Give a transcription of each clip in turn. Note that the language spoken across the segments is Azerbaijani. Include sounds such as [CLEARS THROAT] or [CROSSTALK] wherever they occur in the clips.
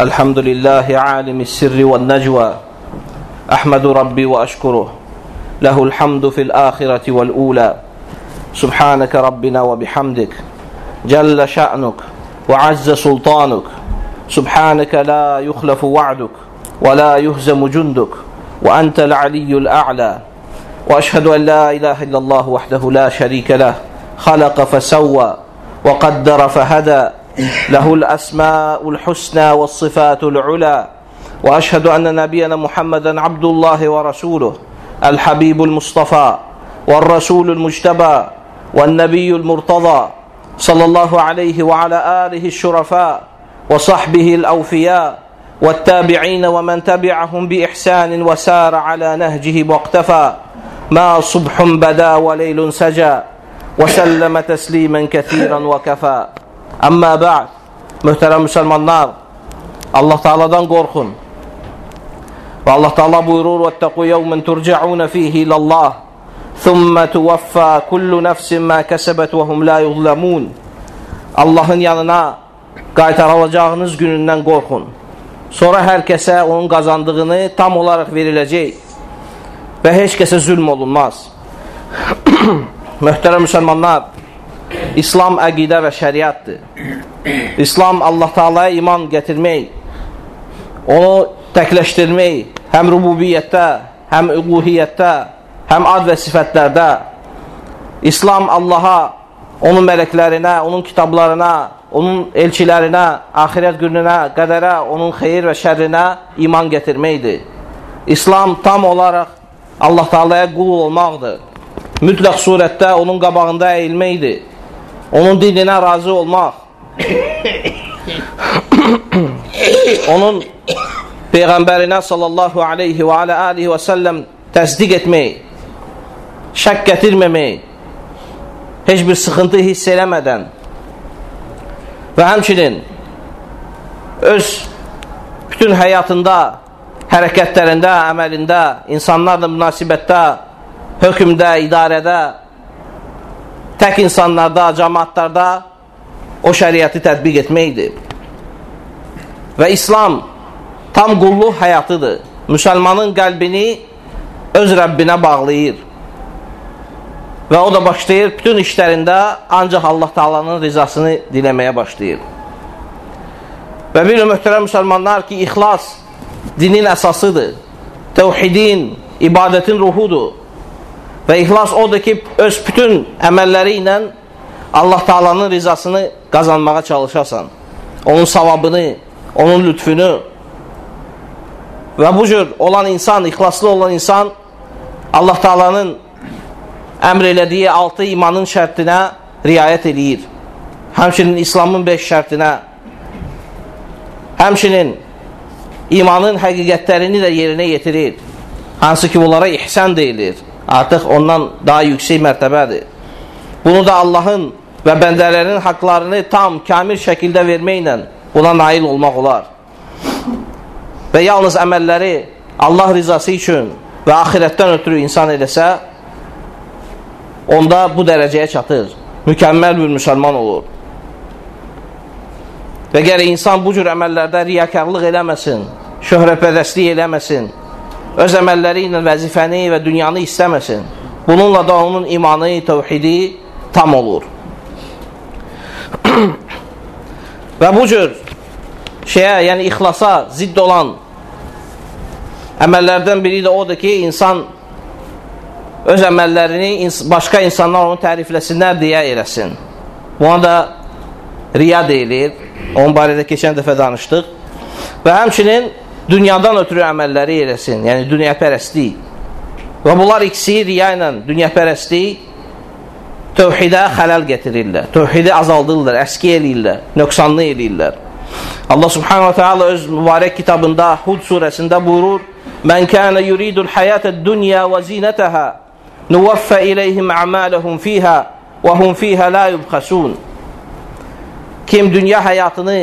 الحمد لله عالم السر والنجوى أحمد ربي وأشكره له الحمد في الآخرة والأولى. سبحانك ربنا وبحمدك جل شأنك وعز سلطانك. سبحانك لا يخلف وعدك ولا يهزم جندك وأنت العلي الأعلى. وأشهد أن لا إله إلا الله وحده لا شريك له خلق فسوى وقدر فهدى. له الأسماء الحسنى والصفات العلى وأشهد أن نبينا محمدا عبد الله ورسوله الحبيب المصطفى والرسول المجتبى والنبي المرتضى صلى الله عليه وعلى آله الشرفاء وصحبه الأوفياء والتابعين ومن تبعهم بإحسان وسار على نهجه واقتفى. ما صبح بدا وليل سجى وسلم تسليما كثيرا وكفى. Əmmə bə'd, möhtərəm müsəlmanlar, Allah Teala'dan qorxun. Və Allah Teala buyurur: "Vettaqu yawman turca'un fihi ilallah, thumma tuwaffa kullu nefsin ma kasabat və hum la yuzlamun." Allahın yanına qaytarılacağınız günündən qorxun. Sonra hər kəsə onun qazandığını tam olaraq veriləcək və heç kəsə zülm olunmaz. [CLEARS THROAT] Möhtərəm müsəlmanlar, İslam əqidə və şəriətdir. İslam Allah Taalaya iman gətirmək, onu təkləşdirmək, həm rububiyyətdə, həm uluhiyyətdə, həm ad və sifətlərdə. İslam Allaha, onun mələklərinə, onun kitablarına, onun elçilərinə, axirət gününə, qədərə, onun xeyir və şərrinə iman gətirməkdir. İslam tam olaraq Allah Taalaya qul olmaqdır. Mütləq surətdə onun qabağında əyilməkdir onun dininə razı olmaq, onun Peyğəmbərinə sallallahu aleyhi və alə alihi və səlləm təsdiq etmək, şək gətirməmək, heç bir sıxıntı hiss eləmədən və həmçinin öz bütün həyatında, hərəkətlərində, əməlində, insanlarla münasibətdə, hökmdə, idarədə, tək insanlarda, cəmaatlarda o şəriəti tətbiq etməkdir. Və İslam tam qulluq həyatıdır. Müsəlmanın qəlbini öz Rəbbinə bağlayır. Və o da başlayır bütün işlərində ancaq Allah Taalanın rizasını diləməyə başlayır. Və bir möhtərəm müsəlmanlar ki, ixlas dinin əsasıdır. Təvhidin, ibadətin ruhudur. Və ixlas odur ki, öz bütün əməlləri ilə Allah Taalanın rizasını qazanmağa çalışasan. Onun savabını, onun lütfünü və bu cür olan insan, ixlaslı olan insan Allah Taalanın əmr elədiyi altı imanın şərtinə riayət eləyir. Həmçinin İslamın beş şərtinə, həmçinin imanın həqiqətlərini də yerinə yetirir. Hansı ki, bunlara ihsən deyilir artıq ondan daha yüksək mərtəbədir. Bunu da Allahın və bəndələrin haqlarını tam, kamil şəkildə verməklə buna nail olmaq olar. Və yalnız əməlləri Allah rizası üçün və axirətdən ötürü insan eləsə, onda bu dərəcəyə çatır. Mükəmməl bir müsəlman olur. Və gərək insan bu cür əməllərdə riyakarlıq eləməsin, şöhrəpərəstlik eləməsin, öz əməlləri ilə vəzifəni və dünyanı istəməsin. Bununla da onun imanı, təvhidi tam olur. [CLEARS THROAT] və bu cür şeyə, yəni ixlasa zidd olan əməllərdən biri də odur ki, insan öz əməllərini başqa insanlar onu tərifləsinlər deyə eləsin. Buna da riya deyilir. Onun barədə keçən dəfə danışdıq. Və həmçinin dünyadan ötürü əməlləri eləsin, yəni dünyapərəstlik. Və bunlar ikisi riya ilə dünyapərəstlik tövhidə xələl gətirirlər, tövhidi azaldırlar, əski eləyirlər, nöqsanlı eləyirlər. Allah subhanahu wa ta'ala öz mübarək kitabında Hud surəsində buyurur, Mən kənə yuridul həyətə dünya və zinətəhə nüvəffə iləyhim əmələhum fiyhə və hum fiyhə la yubxəsun. Kim dünya həyatını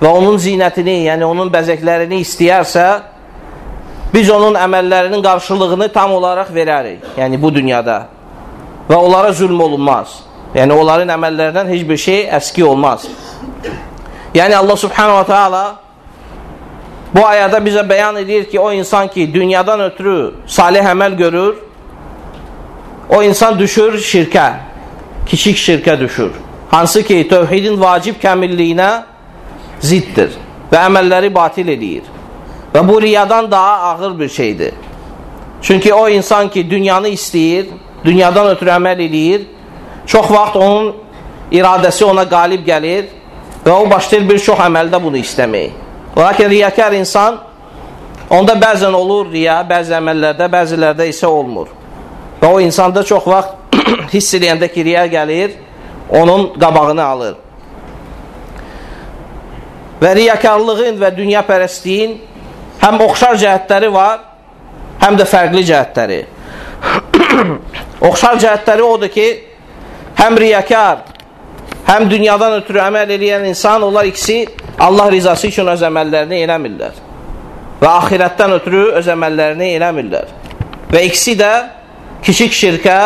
və onun zinətini, yəni onun bəzəklərini istəyərsə, biz onun əməllərinin qarşılığını tam olaraq verərik, yəni bu dünyada. Və onlara zülm olunmaz. Yəni onların əməllərindən heç bir şey əski olmaz. Yəni Allah subhanahu wa ta'ala bu ayada bizə bəyan edir ki, o insan ki, dünyadan ötürü salih əməl görür, o insan düşür şirkə, kiçik şirkə düşür. Hansı ki, tövhidin vacib kəmilliyinə ziddir və əməlləri batil edir. Və bu riyadan daha ağır bir şeydir. Çünki o insan ki, dünyanı istəyir, dünyadan ötürü əməl edir, çox vaxt onun iradəsi ona qalib gəlir və o başlayır bir çox əməldə bunu istəmək. Lakin riyakar insan onda bəzən olur riya, bəzi əməllərdə, bəzilərdə isə olmur. Və o insanda çox vaxt [CLEARS THROAT] hiss edəndə ki, riya gəlir, onun qabağını alır. Və riyakarlığın və dünya pərəstliyin həm oxşar cəhətləri var, həm də fərqli cəhətləri. [CLEARS THROAT] oxşar cəhətləri odur ki, həm riyakar, həm dünyadan ötürü əməl edən insan, onlar ikisi Allah rizası üçün öz əməllərini eləmirlər. Və axirətdən ötürü öz əməllərini eləmirlər. Və ikisi də kiçik şirkə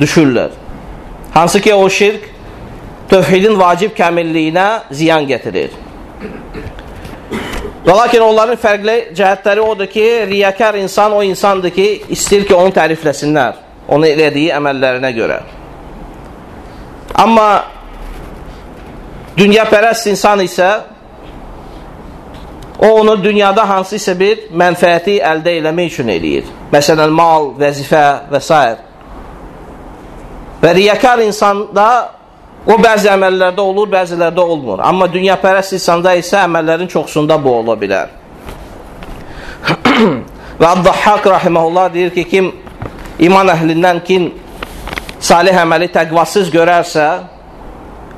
düşürlər. Hansı ki, o şirk tövhidin vacib kəmilliyinə ziyan gətirir. Və lakin onların fərqli cəhətləri odur ki, riyakar insan o insandır ki, istəyir ki, onu tərifləsinlər, onu elədiyi əməllərinə görə. Amma dünya pərəst insan isə o onu dünyada hansısa bir mənfəəti əldə eləmək üçün eləyir. Məsələn, mal, vəzifə və s. Və riyakar insanda O bəzi əməllərdə olur, bəzilərdə olmur. Amma dünya pərəst insanda isə əməllərin çoxsunda bu ola bilər. [CLEARS THROAT] Və Abdahhaq rahiməhullah deyir ki, kim iman əhlindən kim salih əməli təqvasız görərsə,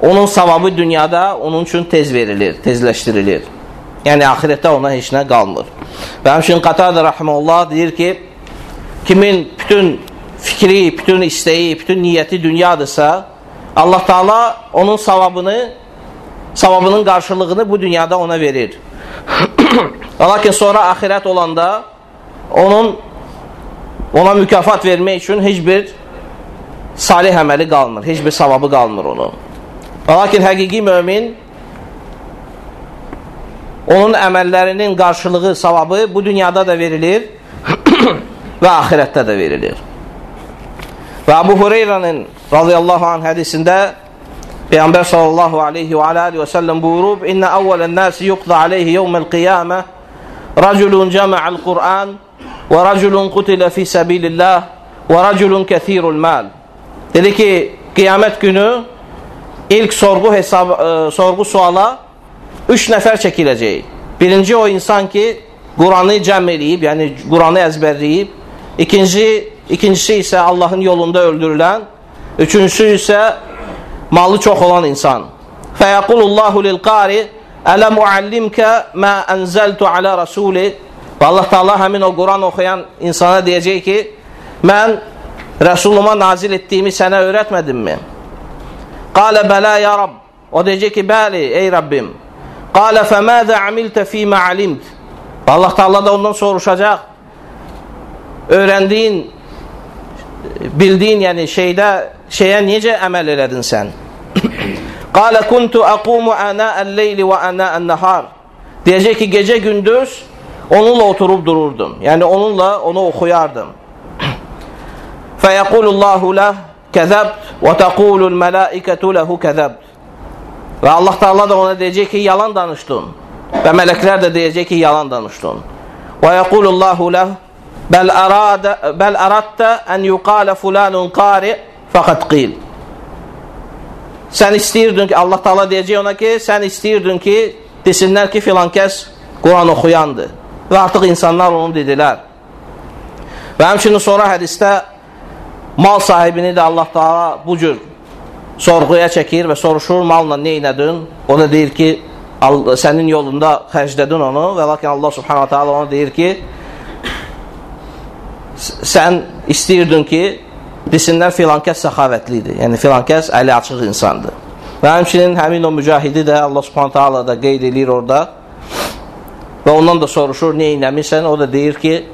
onun savabı dünyada onun üçün tez verilir, tezləşdirilir. Yəni, ahirətdə ona heç nə qalmır. Və həmçin Qatada rahiməhullah deyir ki, kimin bütün fikri, bütün istəyi, bütün niyyəti dünyadırsa, Allah Taala onun savabını, savabının qarşılığını bu dünyada ona verir. [CLEARS THROAT] Lakin sonra axirət olanda onun ona mükafat vermək üçün heç bir salih əməli qalmır, heç bir savabı qalmır onun. Lakin həqiqi mömin onun əməllərinin qarşılığı, savabı bu dünyada da verilir [CLEARS THROAT] və axirətdə də verilir. Və Abu Hureyranın radıyallahu anh hədisində Peyğəmbər sallallahu aleyhi və aleyhi və səlləm buyurub İnnə əvvələn nəsi yuqda aleyhi yevməl qiyamə Rəculun cəmə'əl Qur'an və rəculun qutilə fi səbilillah və rəculun kəthirul mal Dedi ki, qiyamət günü ilk sorğu, hesab, ə, e, sorğu suala üç nəfər çəkiləcək. Birinci o insan ki, Quranı cəm eləyib, yəni Quranı əzbərləyib. İkinci, ikincisi isə Allahın yolunda öldürülən Üçüncüsü isə malı çox olan insan. Fəyəqulullahu lil-qari Ələm uallimkə mə ənzəltu alə rasuli Və Allah Taala həmin o Quran oxuyan insana deyəcək ki, mən Rəsuluma nazil etdiyimi sənə öyrətmədimmi? Qalə bələ ya Rab. O deyəcək ki, bəli, ey Rabbim. Qalə fəmədə amiltə fīmə alimt. Allah Taala da ondan soruşacaq. Öyrəndiyin, bildiyin yəni şeydə şeyə necə əməl elədin sən? [COUGHS] Qalə kuntu aqumu ana'al-leyli və ana'an-nahar. Deyəcək ki, gecə gündüz onunla oturub dururdum. Yəni onunla onu oxuyardım. [COUGHS] Fəyəqulullahu ləh kəzəbt və təqulul mələikətu ləhu kəzəbt. Və Allah Taala da ona deyəcək ki, yalan danışdın. Və mələklər də deyəcək ki, yalan danışdın. Və yəqulullahu ləh bəl arada bəl aradta an yuqala fulanun qari' Fəqət qil. Sən istəyirdin ki, Allah Taala deyəcək ona ki, sən istəyirdin ki, desinlər ki, filan kəs Quran oxuyandır. Və artıq insanlar onu dedilər. Və həmçinin sonra hədisdə mal sahibini də Allah Taala bu cür sorğuya çəkir və soruşur, malla nə etdin? O da deyir ki, sənin yolunda xərclədin onu və lakin Allah Subhanahu taala ona deyir ki, sən istəyirdin ki, desinlər filan kəs səxavətlidir. Yəni filan kəs əli açıq insandır. Və həmçinin həmin o mücahidi də Allah Subhanahu taala da qeyd eləyir orada. Və ondan da soruşur, "Nə etmisən?" O da deyir ki,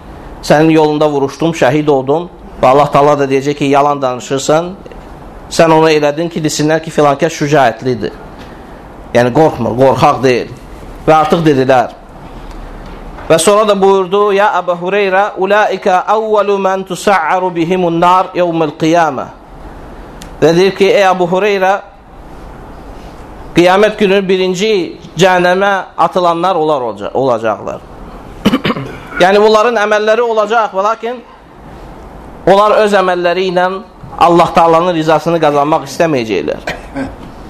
"Sənin yolunda vuruşdum, şəhid oldum." Və Allah Taala da deyəcək ki, "Yalan danışırsan." Sən ona elədin ki, desinlər ki, filan kəs şücaətlidir. Yəni qorxmur, qorxaq deyil. Və artıq dedilər. Və sonra da buyurdu: "Ya Əbu Hüreyrə, ulaika awwalu man tus'aru bihimun nar yawmul qiyamah." Və deyir ki, ey Əbu Hüreyrə, qiyamət günü birinci cəhənnəmə atılanlar onlar olacaqlar. [COUGHS] yəni bunların əməlləri olacaq, lakin onlar öz əməlləri ilə Allah Taala'nın rizasını qazanmaq istəməyəcəklər.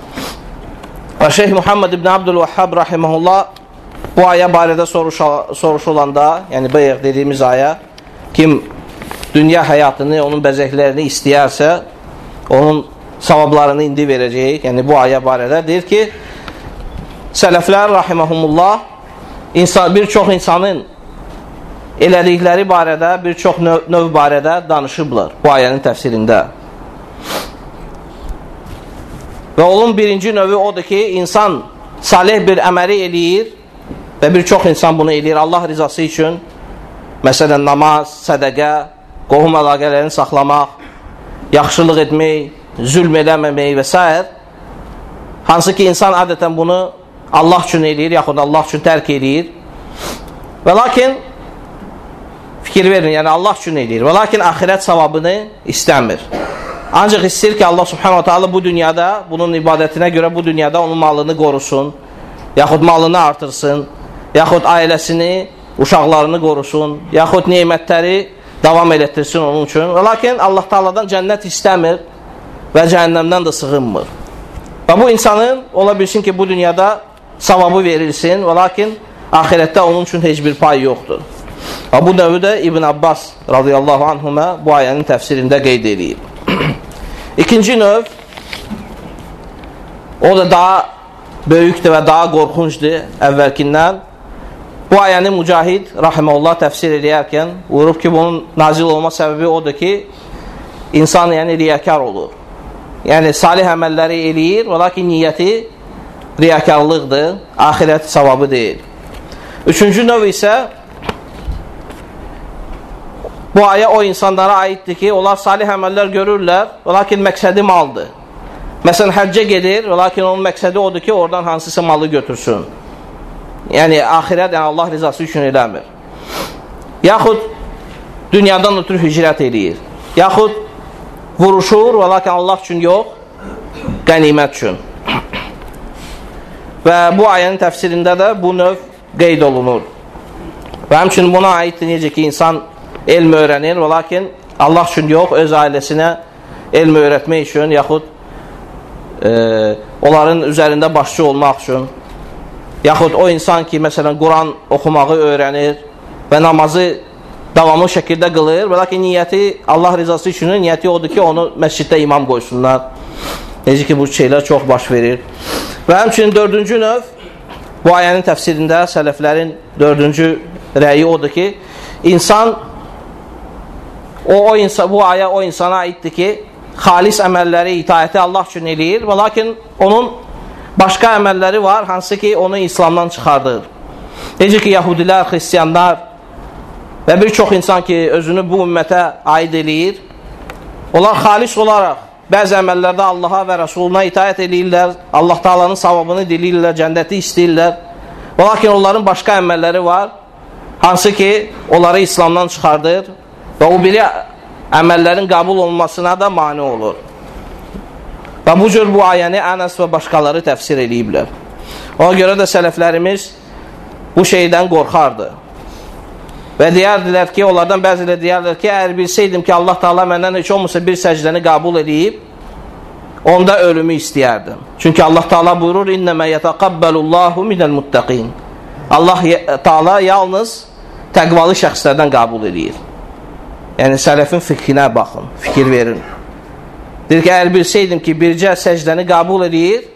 [COUGHS] Və Şeyh Muhammed ibn Abdülvəhhab rahimehullah bu aya barədə soruşulanda, yəni bayaq dediyimiz aya, kim dünya həyatını, onun bəzəklərini istəyərsə, onun savablarını indi verəcək. Yəni bu aya barədə deyir ki, sələflər rahimehumullah insan bir çox insanın elədikləri barədə, bir çox növ, növ barədə danışıblar bu ayənin təfsirində. Və onun birinci növü odur ki, insan salih bir əməli eləyir Və bir çox insan bunu eləyir Allah rizası üçün. Məsələn, namaz, sədəqə, qohum əlaqələrini saxlamaq, yaxşılıq etmək, zülm eləməmək və s. Hansı ki, insan adətən bunu Allah üçün eləyir, yaxud Allah üçün tərk eləyir. Və lakin, fikir verin, yəni Allah üçün eləyir. Və lakin axirət savabını istəmir. Ancaq istəyir ki, Allah subhanahu ta'ala bu dünyada, bunun ibadətinə görə bu dünyada onun malını qorusun, yaxud malını artırsın, yaxud ailəsini, uşaqlarını qorusun, yaxud neymətləri davam elətdirsin onun üçün. Lakin Allah Taaladan cənnət istəmir və cəhənnəmdən də sığınmır. Və bu insanın ola bilsin ki, bu dünyada savabı verilsin, və lakin ahirətdə onun üçün heç bir pay yoxdur. Və bu növü də İbn Abbas radiyallahu anhümə bu ayənin təfsirində qeyd edilib. [CLEARS THROAT] İkinci növ o da daha böyükdür və daha qorxuncdur əvvəlkindən. Bu ayəni Mücahid rahimehullah təfsir edərkən buyurub ki, bunun nazil olma səbəbi odur ki, insan yəni riyakar olur. Yəni salih əməlləri eləyir, və lakin niyyəti riyakarlıqdır, axirət savabı deyil. Üçüncü növ isə bu ayə o insanlara aiddir ki, onlar salih əməllər görürlər, və lakin məqsədi maldır. Məsələn, həccə gedir, və lakin onun məqsədi odur ki, oradan hansısa malı götürsün. Yəni, axirət, yəni Allah rizası üçün eləmir. Yaxud dünyadan ötürü hicrət eləyir. Yaxud vuruşur, və lakin Allah üçün yox, qənimət üçün. Və bu ayənin təfsirində də bu növ qeyd olunur. Və həmçinin buna aiddir necə ki, insan elm öyrənir, və lakin Allah üçün yox, öz ailəsinə elm öyrətmək üçün, yaxud e, onların üzərində başçı olmaq üçün yaxud o insan ki, məsələn, Quran oxumağı öyrənir və namazı davamlı şəkildə qılır və lakin niyyəti Allah rizası üçün niyyəti odur ki, onu məsciddə imam qoysunlar. Necə ki, bu şeylər çox baş verir. Və həmçinin dördüncü növ bu ayənin təfsirində sələflərin dördüncü rəyi odur ki, insan o, o insan, bu ayə o insana aiddir ki, xalis əməlləri, itaəti Allah üçün eləyir və lakin onun başqa əməlləri var, hansı ki, onu İslamdan çıxardır. Necə ki, yahudilər, xristiyanlar və bir çox insan ki, özünü bu ümmətə aid eləyir, onlar xalis olaraq bəzi əməllərdə Allaha və Rəsuluna itaət eləyirlər, Allah Taalanın savabını diləyirlər, cənnəti istəyirlər. Lakin onların başqa əməlləri var, hansı ki, onları İslamdan çıxardır və o biri əməllərin qəbul olmasına da mani olur. Və bu cür bu ayəni Ənəs və başqaları təfsir eləyiblər. Ona görə də sələflərimiz bu şeydən qorxardı. Və deyərdilər ki, onlardan bəziləri deyərdilər ki, əgər bilsəydim ki, Allah Taala məndən heç olmasa bir səcdəni qəbul edib, onda ölümü istəyərdim. Çünki Allah Taala buyurur: "İnnəmə yetəqabbəlullahu minəl muttaqin." Allah Taala yalnız təqvalı şəxslərdən qəbul edir. Yəni sələfin fikrinə baxın, fikir verin. Deyir ki, əgər bilsəydim ki, bircə səcdəni qəbul edir,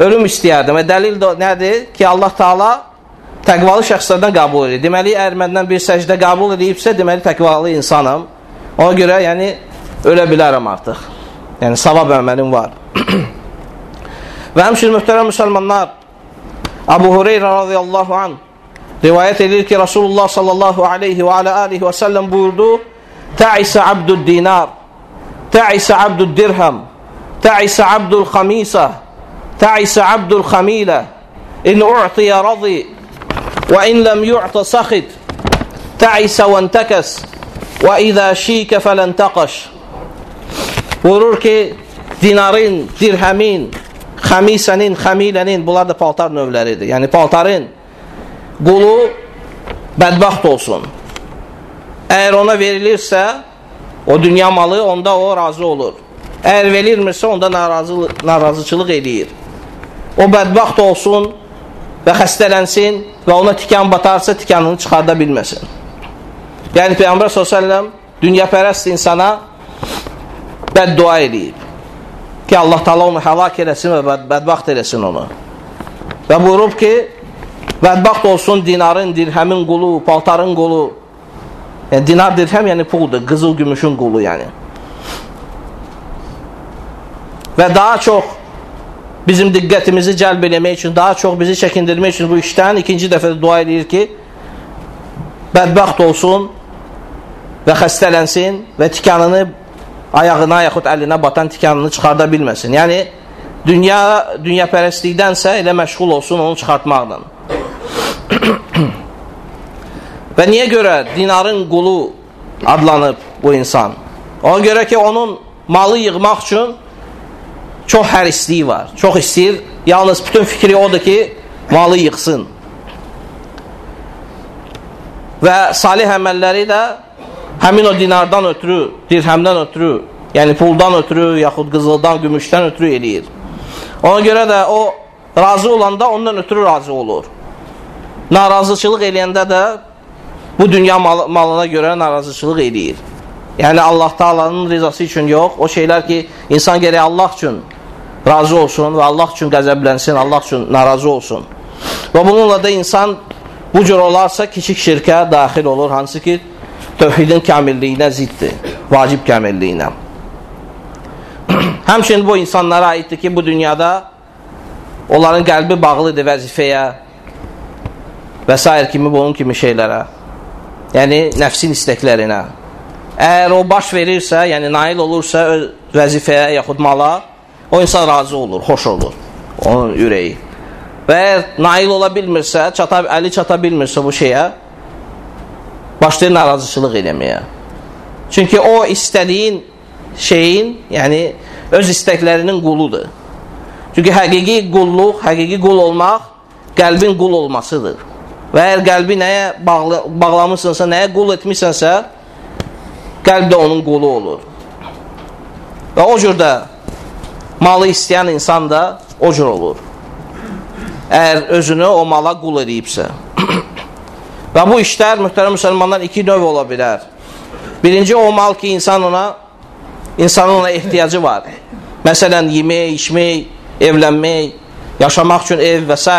ölüm istəyərdim. Və dəlil də nədir? Ki, Allah Taala təqvalı şəxslərdən qəbul edir. Deməli, əgər məndən bir səcdə qəbul edibsə, deməli, təqvalı insanam. Ona görə, yəni, ölə bilərəm artıq. Yəni, savab əməlim var. [CLEARS THROAT] Və həmçinin mühtərəm müsəlmanlar, Abu Hureyra radiyallahu anh rivayət edir ki, Rasulullah sallallahu aleyhi və alə alihi və səlləm buyurdu, Təisə abdud dinar تعس عبد الدرهم تعس عبد الخميسة تعس عبد الخميلة. إن أعطي رضي وإن لم يعط سخط. تعس وانتكس وإذا شيك فلن تقش. ورورك دينارين درهمين خميسنين خميلنين. بلار ده فالتار نوفلاريدي يعني فالتارين قلو بدبخت olsun. Eğer ona verilirse o dünya malı onda o razı olur əgər verilmirsə onda narazı, narazıçılıq eləyir o bədbaxt olsun və xəstələnsin və ona tikan batarsa tikanını çıxarda bilməsin. Yəni Peyğəmbər s.ə.v dünyapərəst insana bəddua edib ki, Allah taala onu həlak eləsin və bəd bədbaxt eləsin onu. Və buyurub ki, bədbaxt olsun dinarın, dirhəmin qulu, paltarın qulu. Yəni, dinar, dirhəm yəni puldur, qızıl, gümüşün qulu yəni. Və daha çox bizim diqqətimizi cəlb eləmək üçün, daha çox bizi çəkindirmək üçün bu işdən ikinci dəfə də dua edir ki, bədbəxt olsun və xəstələnsin və tikanını ayağına yaxud əlinə batan tikanını çıxarda bilməsin. Yəni, dünya, dünya pərəstlikdənsə elə məşğul olsun onu çıxartmaqla. Və niyə görə dinarın qulu adlanıb bu insan? Ona görə ki, onun malı yığmaq üçün çox hərisliyi var. Çox istəyir. Yalnız bütün fikri odur ki, malı yıxsın. Və salih əməlləri də həmin o dinardan ötürü, dirhəmdən ötürü, yəni puldan ötürü, yaxud qızıldan, gümüşdən ötürü eləyir. Ona görə də o razı olanda ondan ötürü razı olur. Narazıçılıq eləyəndə də bu dünya mal malına görə narazıçılıq eləyir. Yəni Allah Taala'nın rizası üçün yox, o şeylər ki, insan gərək Allah üçün razı olsun və Allah üçün qəzəblənsin, Allah üçün narazı olsun. Və bununla da insan bu cür olarsa kiçik şirkə daxil olur, hansı ki, tövhidin kamilliyinə ziddir, vacib kamilliyinə. [CLEARS THROAT] Həmçinin bu insanlara aiddir ki, bu dünyada onların qəlbi bağlıdır vəzifəyə və s. kimi bunun kimi şeylərə. Yəni, nəfsin istəklərinə. Əgər o baş verirsə, yəni nail olursa öz vəzifəyə yaxud mala, o insan razı olur, xoş olur onun ürəyi. Və əgər nail ola bilmirsə, çata, əli çata bilmirsə bu şeyə, başlayır narazıçılıq eləməyə. Çünki o istədiyin şeyin, yəni öz istəklərinin quludur. Çünki həqiqi qulluq, həqiqi qul olmaq qəlbin qul olmasıdır. Və əgər qəlbi nəyə bağlı, bağlamısınsa, nəyə qul etmisənsə, qəlb də onun qulu olur. Və o cür də malı istəyən insan da o cür olur. Əgər özünü o mala qul edibsə. [CLEARS THROAT] Və bu işlər mühtərəm müsəlmanlar iki növ ola bilər. Birinci o mal ki, insan ona insanın ona ehtiyacı var. Məsələn, yemək, içmək, evlənmək, yaşamaq üçün ev və s.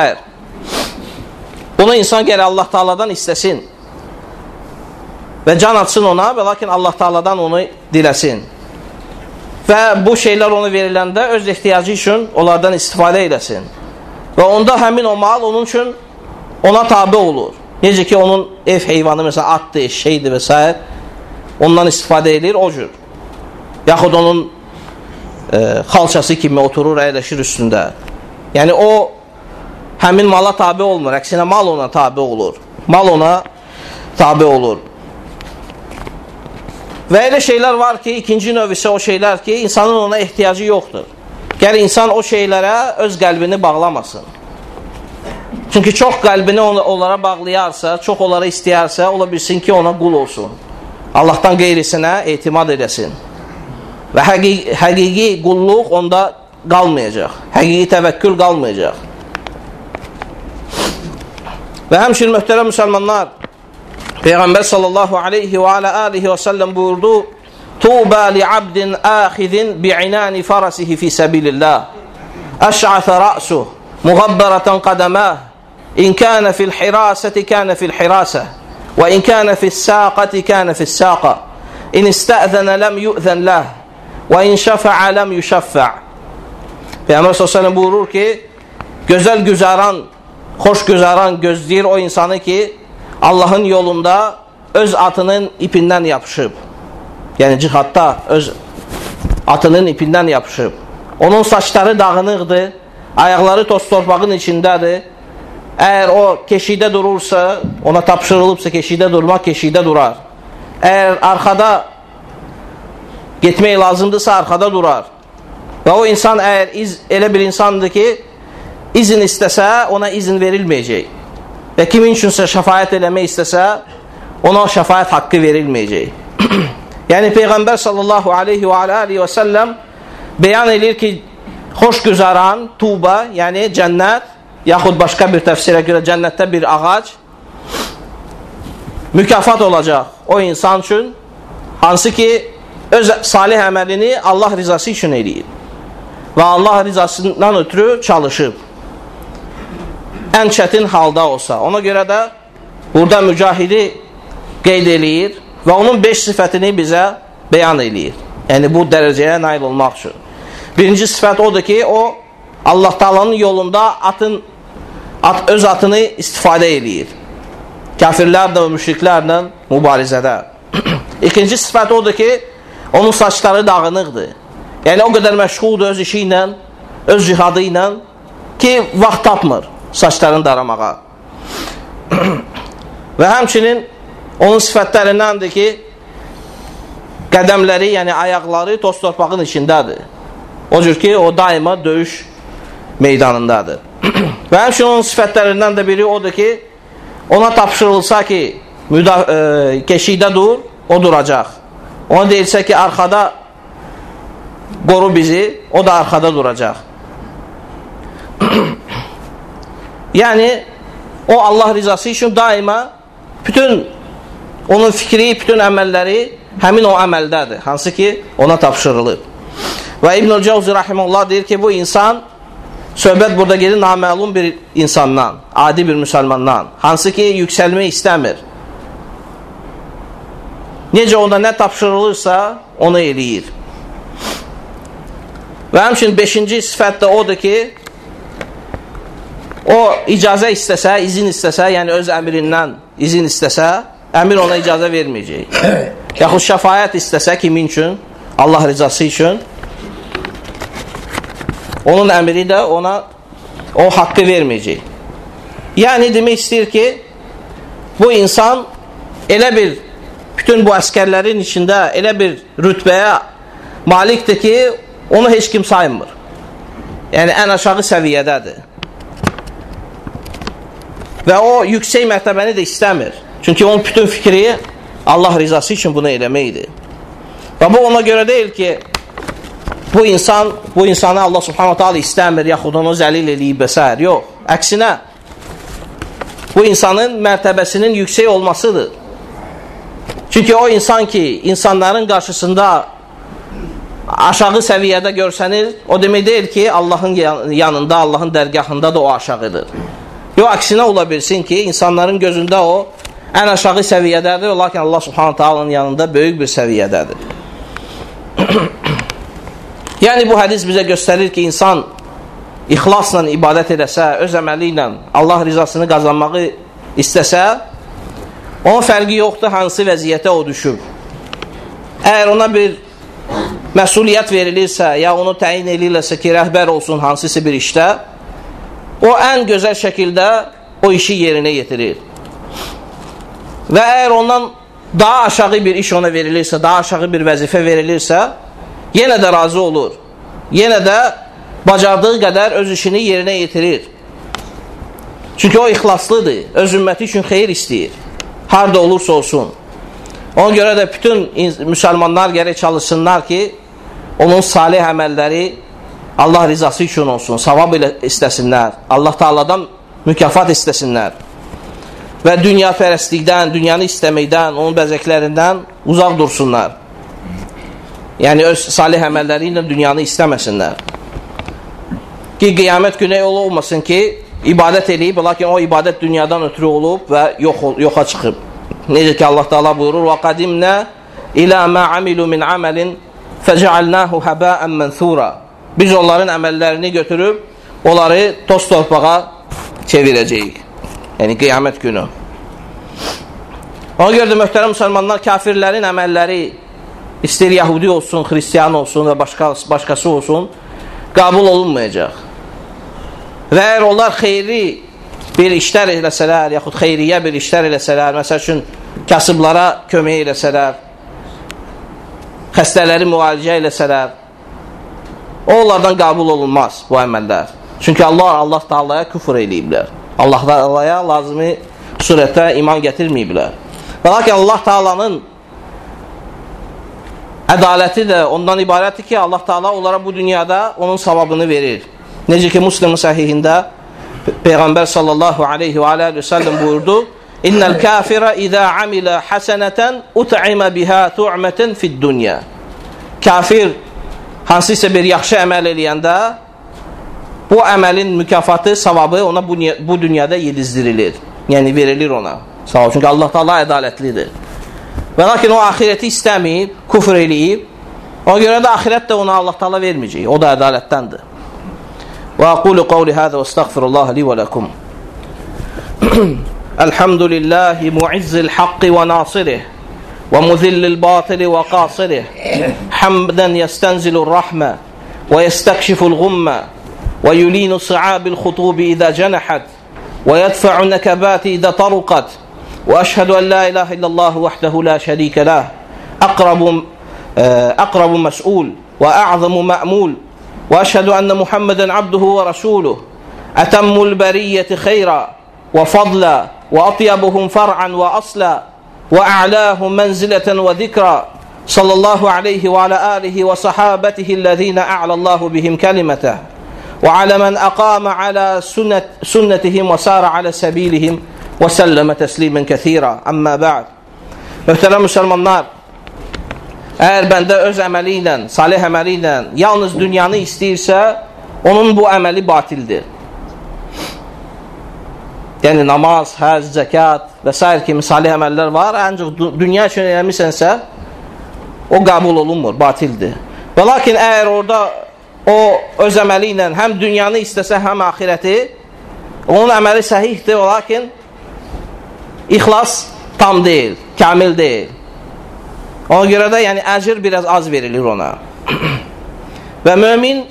Bunu insan gərək Allah Taaladan istəsin. Və can açsın ona və lakin Allah Taaladan onu diləsin və bu şeylər ona veriləndə öz ehtiyacı üçün onlardan istifadə eləsin. Və onda həmin o mal onun üçün ona tabi olur. Necə ki, onun ev heyvanı, məsələn, atdır, eşşəkdir və ondan istifadə edir o cür. Yaxud onun e, xalçası kimi oturur, əyləşir üstündə. Yəni, o həmin mala tabi olmur, əksinə mal ona tabi olur. Mal ona tabi olur. Və elə şeylər var ki, ikinci növ isə o şeylər ki, insanın ona ehtiyacı yoxdur. Gəl insan o şeylərə öz qəlbini bağlamasın. Çünki çox qəlbini onlara bağlayarsa, çox onlara istəyərsə, ola bilsin ki, ona qul olsun. Allahdan qeyrisinə etimad edəsin. Və həqiqi, həqiqi qulluq onda qalmayacaq. Həqiqi təvəkkül qalmayacaq. Və həmçin möhtərəm müsəlmanlar, Peyğəmbər sallallahu aleyhi və alə alihi və səlləm buyurdu, Tuğbə li abdin əxidin bi'inani farasihi fi səbilillah. Əş'əfə rəsuh, müğəbbərətən qədəməh. İn kənə fil hirasəti kənə fil hirasə. Və in kənə fil saqəti kənə fil saqa. İn istəzənə ləm yu'zən ləh. Və in şəfəə ləm yüşəffə'. Peyğəmbər sallallahu aleyhi buyurur ki, gözəl güzəran, xoş güzəran gözləyir o insanı ki, Allahın yolunda öz atının ipindən yapışıb. Yəni cihadda öz atının ipindən yapışıb. Onun saçları dağınıqdır, ayaqları toz torpağın içindədir. Əgər o keşikdə durursa, ona tapşırılıbsa keşikdə durmaq, keşikdə durar. Əgər arxada getmək lazımdırsa, arxada durar. Və o insan əgər iz, elə bir insandır ki, izin istəsə, ona izin verilməyəcək. Və kimin üçünsə şəfayət eləmək istəsə, ona şəfayət haqqı verilməyəcək. [CLEARS THROAT] yəni Peyğəmbər sallallahu aleyhi və aleyhi və səlləm beyan edir ki, xoş güzaran, tuba, yəni cənnət, yaxud başqa bir təfsirə görə cənnətdə bir ağac mükafat olacaq o insan üçün hansı ki öz salih əməlini Allah rizası üçün eləyib və Allah rizasından ötürü çalışıb ən çətin halda olsa ona görə də burada mücahidi qeyd eləyir və onun 5 sifətini bizə beyan eləyir yəni bu dərəcəyə nail olmaq üçün birinci sifət odur ki o Allah Taala'nın yolunda atın at, öz atını istifadə eləyir. Kafirlərlə və müşriklərlə mübarizədə. [CLEARS THROAT] İkinci sifət odur ki, onun saçları dağınıqdır. Yəni o qədər məşğuldur öz işi ilə, öz cihadı ilə ki, vaxt tapmır saçlarını daramağa. [CLEARS THROAT] və həmçinin onun sifətlərindəndir ki, qədəmləri, yəni ayaqları toz torpağın içindədir. O cür ki, o daima döyüş meydanındadır. [CLEARS THROAT] Və həmçinin onun sifətlərindən də biri odur ki, ona tapşırılsa ki, müda e, keşikdə dur, o duracaq. Ona deyilsə ki, arxada qoru bizi, o da arxada duracaq. Yəni, o Allah rizası üçün daima bütün onun fikri, bütün əməlləri həmin o əməldədir. Hansı ki, ona tapşırılıb. Və İbn-i Cavzi Rahimullah deyir ki, bu insan Söhbət burada gedir naməlum bir insandan, adi bir müsəlmandan, hansı ki, yüksəlmək istəmir. Necə onda nə tapşırılırsa, onu eləyir. Və həmçin beşinci sifət də odur ki, o icazə istəsə, izin istəsə, yəni öz əmrindən izin istəsə, əmir ona icazə verməyəcək. [COUGHS] Yaxud şəfayət istəsə kimin üçün? Allah rizası üçün onun əmri də ona o haqqı verməyəcək. Yəni demək istəyir ki, bu insan elə bir bütün bu əskərlərin içində elə bir rütbəyə malikdir ki, onu heç kim saymır. Yəni ən aşağı səviyyədədir. Və o yüksək mərtəbəni də istəmir. Çünki onun bütün fikri Allah rizası üçün bunu eləməkdir. Və bu ona görə deyil ki, bu insan bu insanı Allah subhanahu taala istəmir yaxud onu zəlil eləyib s. Yox, əksinə bu insanın mərtəbəsinin yüksək olmasıdır. Çünki o insan ki, insanların qarşısında aşağı səviyyədə görsənir, o demək deyil ki, Allahın yanında, Allahın dərgahında da o aşağıdır. Yox, əksinə ola bilsin ki, insanların gözündə o ən aşağı səviyyədədir, lakin Allah subhanahu taalanın yanında böyük bir səviyyədədir. [CLEARS THROAT] Yəni bu hədis bizə göstərir ki, insan ixlasla ibadət edəsə, öz əməli ilə Allah rizasını qazanmağı istəsə, onun fərqi yoxdur hansı vəziyyətə o düşüb. Əgər ona bir məsuliyyət verilirsə, ya onu təyin edirlərsə ki, rəhbər olsun hansısa bir işdə, o ən gözəl şəkildə o işi yerinə yetirir. Və əgər ondan daha aşağı bir iş ona verilirsə, daha aşağı bir vəzifə verilirsə, yenə də razı olur. Yenə də bacardığı qədər öz işini yerinə yetirir. Çünki o ixlaslıdır, öz ümməti üçün xeyir istəyir. Harada olursa olsun. Ona görə də bütün müsəlmanlar gərək çalışsınlar ki, onun salih əməlləri Allah rizası üçün olsun, savab ilə istəsinlər, Allah Taaladan mükafat istəsinlər və dünya pərəstlikdən, dünyanı istəməkdən, onun bəzəklərindən uzaq dursunlar. Yəni öz salih əməlləri ilə dünyanı istəməsinlər. Ki qiyamət günü yolu olmasın ki, ibadət eləyib, lakin o ibadət dünyadan ötürü olub və yox yoxa çıxıb. Necə ki Allah Taala buyurur: "Və qadimna ila ma amilu min amalin fec'alnahu haba'an mansura." Biz onların əməllərini götürüb onları toz torpağa çevirəcəyik. Yəni qiyamət günü. Ona görə də möhtərəm müsəlmanlar kafirlərin əməlləri istər Yahudi olsun, Hristiyan olsun və başqa, başqası olsun, qabul olunmayacaq. Və əgər onlar xeyri bir işlər eləsələr, yaxud xeyriyyə bir işlər eləsələr, məsəl üçün kasıblara kömək eləsələr, xəstələri müalicə eləsələr, o onlardan qəbul olunmaz bu əməllər. Çünki Allah Allah Taalaya küfr eləyiblər. Allah Taalaya lazımi surətdə iman gətirməyiblər. Və lakin Allah Taalanın ədaləti də ondan ibarətdir ki, Allah Taala onlara bu dünyada onun savabını verir. Necə ki, Müslim səhihində Peyğəmbər sallallahu aleyhi və aleyhi və səlləm buyurdu, İnnəl kafirə idə amilə həsənətən ut'imə bihə tu'mətən fid-dünya. Kafir hansısa bir yaxşı əməl eləyəndə bu əməlin mükafatı, savabı ona bu, bu dünyada yedizdirilir. Yəni verilir ona. Sağ ol. Çünki Allah Taala ədalətlidir. Və lakin o axirəti istəmir, kufr eləyib. Ona görə də axirət də ona Allah Taala verməyəcək. O da ədalətdəndir. Və aqulu qawli hada və estəğfirullah li və lakum. [CLEARS THROAT] Elhamdülillahi mu'izzil haqqi və nasirihi ومذل الباطل وقاصره. حمدا يستنزل الرحمة ويستكشف الغمة ويلين صعاب الخطوب إذا جنحت ويدفع النكبات إذا طرقت. وأشهد أن لا إله إلا الله وحده لا شريك له. أقرب أقرب مسؤول وأعظم مأمول. وأشهد أن محمدا عبده ورسوله. أتم البرية خيرا وفضلا وأطيبهم فرعا وأصلا. وأعلاه منزلة وذكرى صلى الله عليه وعلى آله وصحابته الذين أعلى الله بهم كلمته وعلى من أقام على سنتهم وسار على سبيلهم وسلم تسليما كثيرا. أما بعد محترم مسلمانlar eğer bende öz ameliyle salih ameliyle yalnız dünyanı istiyorsa onun bu ameli batildir. Yani namaz hac zekat və s. kimi salih əməllər var, ancaq dünya üçün eləmisənsə, o qəbul olunmur, batildir. Və lakin əgər orada o öz əməli ilə həm dünyanı istəsə, həm axirəti, onun əməli səhihdir, lakin İxlas tam deyil, kamil deyil. Ona görə də yəni əcr biraz az verilir ona. [CLEARS THROAT] Və mömin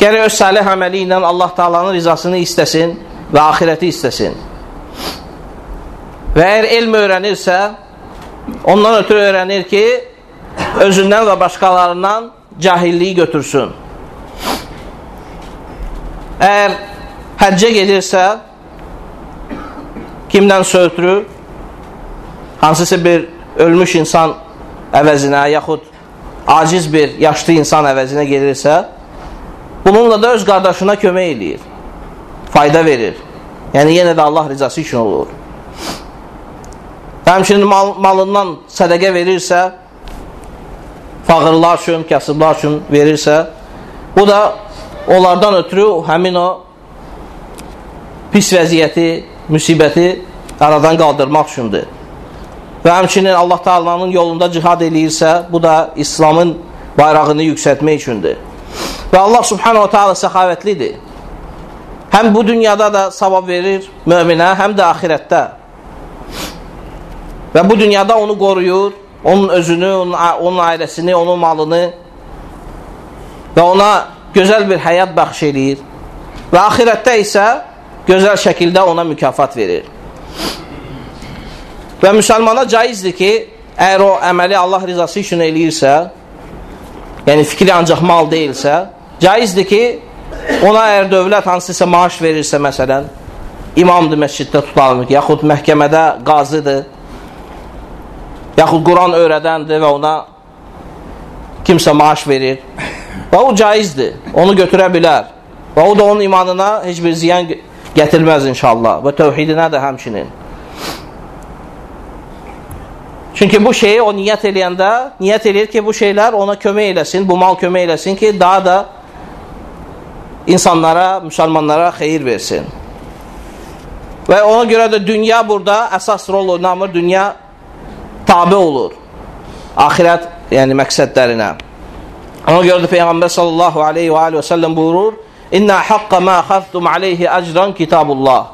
gərək öz salih əməli ilə Allah Taalanın rizasını istəsin və axirəti istəsin. Və əgər elm öyrənirsə, ondan ötürü öyrənir ki, özündən və başqalarından cahilliyi götürsün. Əgər həccə gedirsə, kimdən söhtrü hansısa bir ölmüş insan əvəzinə yaxud aciz bir yaşlı insan əvəzinə gelirsə bununla da öz qardaşına kömək eləyir fayda verir. Yəni yenə də Allah rizası üçün olur həmçinin mal, malından sədəqə verirsə fağırlar üçün, kasıblar üçün verirsə bu da onlardan ötürü həmin o pis vəziyyəti müsibəti aradan qaldırmaq üçündür. Və həmçinin Allah Taala'nın yolunda cihad eləyirsə, bu da İslamın bayrağını yüksəltmək üçündür. Və Allah Subhanahu Taala səxavətlidir. Həm bu dünyada da savab verir möminə, həm də axirətdə. Və bu dünyada onu qoruyur, onun özünü, onun, onun ailəsini, onun malını və ona gözəl bir həyat bəxş eləyir. Və axirətdə isə gözəl şəkildə ona mükafat verir. Və müsəlmana caizdir ki, əgər o əməli Allah rizası üçün eləyirsə, yəni fikri ancaq mal deyilsə, caizdir ki, ona əgər dövlət hansısa maaş verirsə, məsələn, imamdır məsciddə tutalım ki, yaxud məhkəmədə qazıdır, yaxud Quran öyrədəndir və ona kimsə maaş verir. Və o caizdir, onu götürə bilər. Və o da onun imanına heç bir ziyan gətirməz inşallah və tövhidinə də həmçinin. Çünki bu şeyi o niyyət eləyəndə, niyyət eləyir ki, bu şeylər ona kömək eləsin, bu mal kömək eləsin ki, daha da insanlara, müsəlmanlara xeyir versin. Və ona görə də dünya burada əsas rol oynamır, dünya tabi olur. Ahirət, yəni məqsədlərinə. Ona görə də Peyğəmbər sallallahu aleyhi və aleyhi və səlləm buyurur, İnna haqqa ma xəftum aleyhi əcran kitabullah.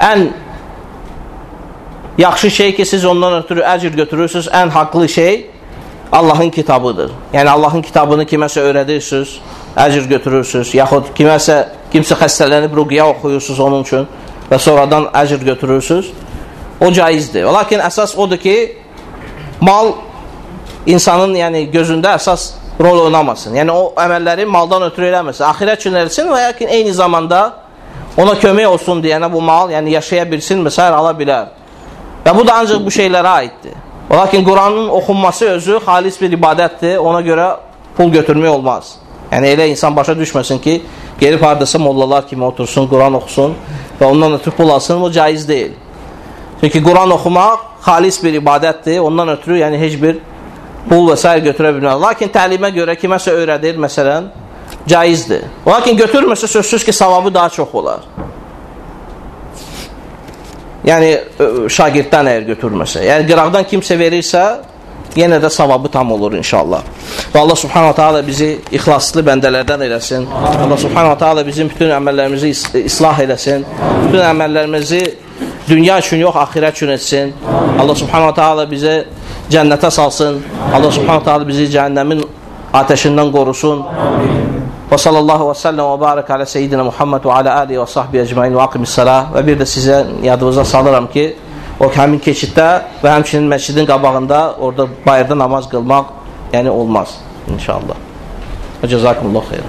Ən yaxşı şey ki, siz ondan ötürü əcr götürürsünüz, ən haqlı şey Allahın kitabıdır. Yəni Allahın kitabını kiməsə öyrədirsiniz, əcr götürürsünüz, yaxud kiməsə, kimsə xəstələnib rüqyə oxuyursunuz onun üçün və sonradan əcr götürürsünüz, o caizdir. Lakin əsas odur ki, mal insanın yəni, gözündə əsas rol oynamasın. Yəni, o əməlləri maldan ötürü eləməsin. Ahirət üçün eləsin və yaxın eyni zamanda ona kömək olsun deyənə bu mal, yəni yaşaya bilsin, məsəl ala bilər. Və bu da ancaq bu şeylərə aiddir. Lakin Quranın oxunması özü xalis bir ibadətdir, ona görə pul götürmək olmaz. Yəni elə insan başa düşməsin ki, gelib hardasa mollalar kimi otursun, Quran oxusun və ondan ötürü pul alsın, o caiz deyil. Çünki Quran oxumaq xalis bir ibadətdir, ondan ötürü yəni heç bir pul və s. götürə bilməz. Lakin təlimə görə kiməsə öyrədir, məsələn, caizdir. Lakin götürməsə sözsüz ki, savabı daha çox olar. Yəni, şagirddən əgər götürməsə. Yəni, qıraqdan kimsə verirsə, yenə də savabı tam olur inşallah. Və Allah subhanahu ta'ala bizi ixlaslı bəndələrdən eləsin. Allah subhanahu ta'ala bizim bütün əməllərimizi islah eləsin. Bütün əməllərimizi dünya üçün yox, axirət üçün etsin. Allah subhanahu ta'ala bizə cənnətə salsın. Allah subhanahu ta'ala bizi cəhənnəmin ateşindən qorusun. Və sallallahu və səlləm və barək alə seyyidina Muhammed və alə ali və sahbi əcməin və aqimissalah və bir də sizə yadınıza salıram ki, o həmin keçiddə və həmçinin məscidin qabağında orada bayırda namaz qılmaq yəni olmaz inşallah. Cəzakumullah xeyr.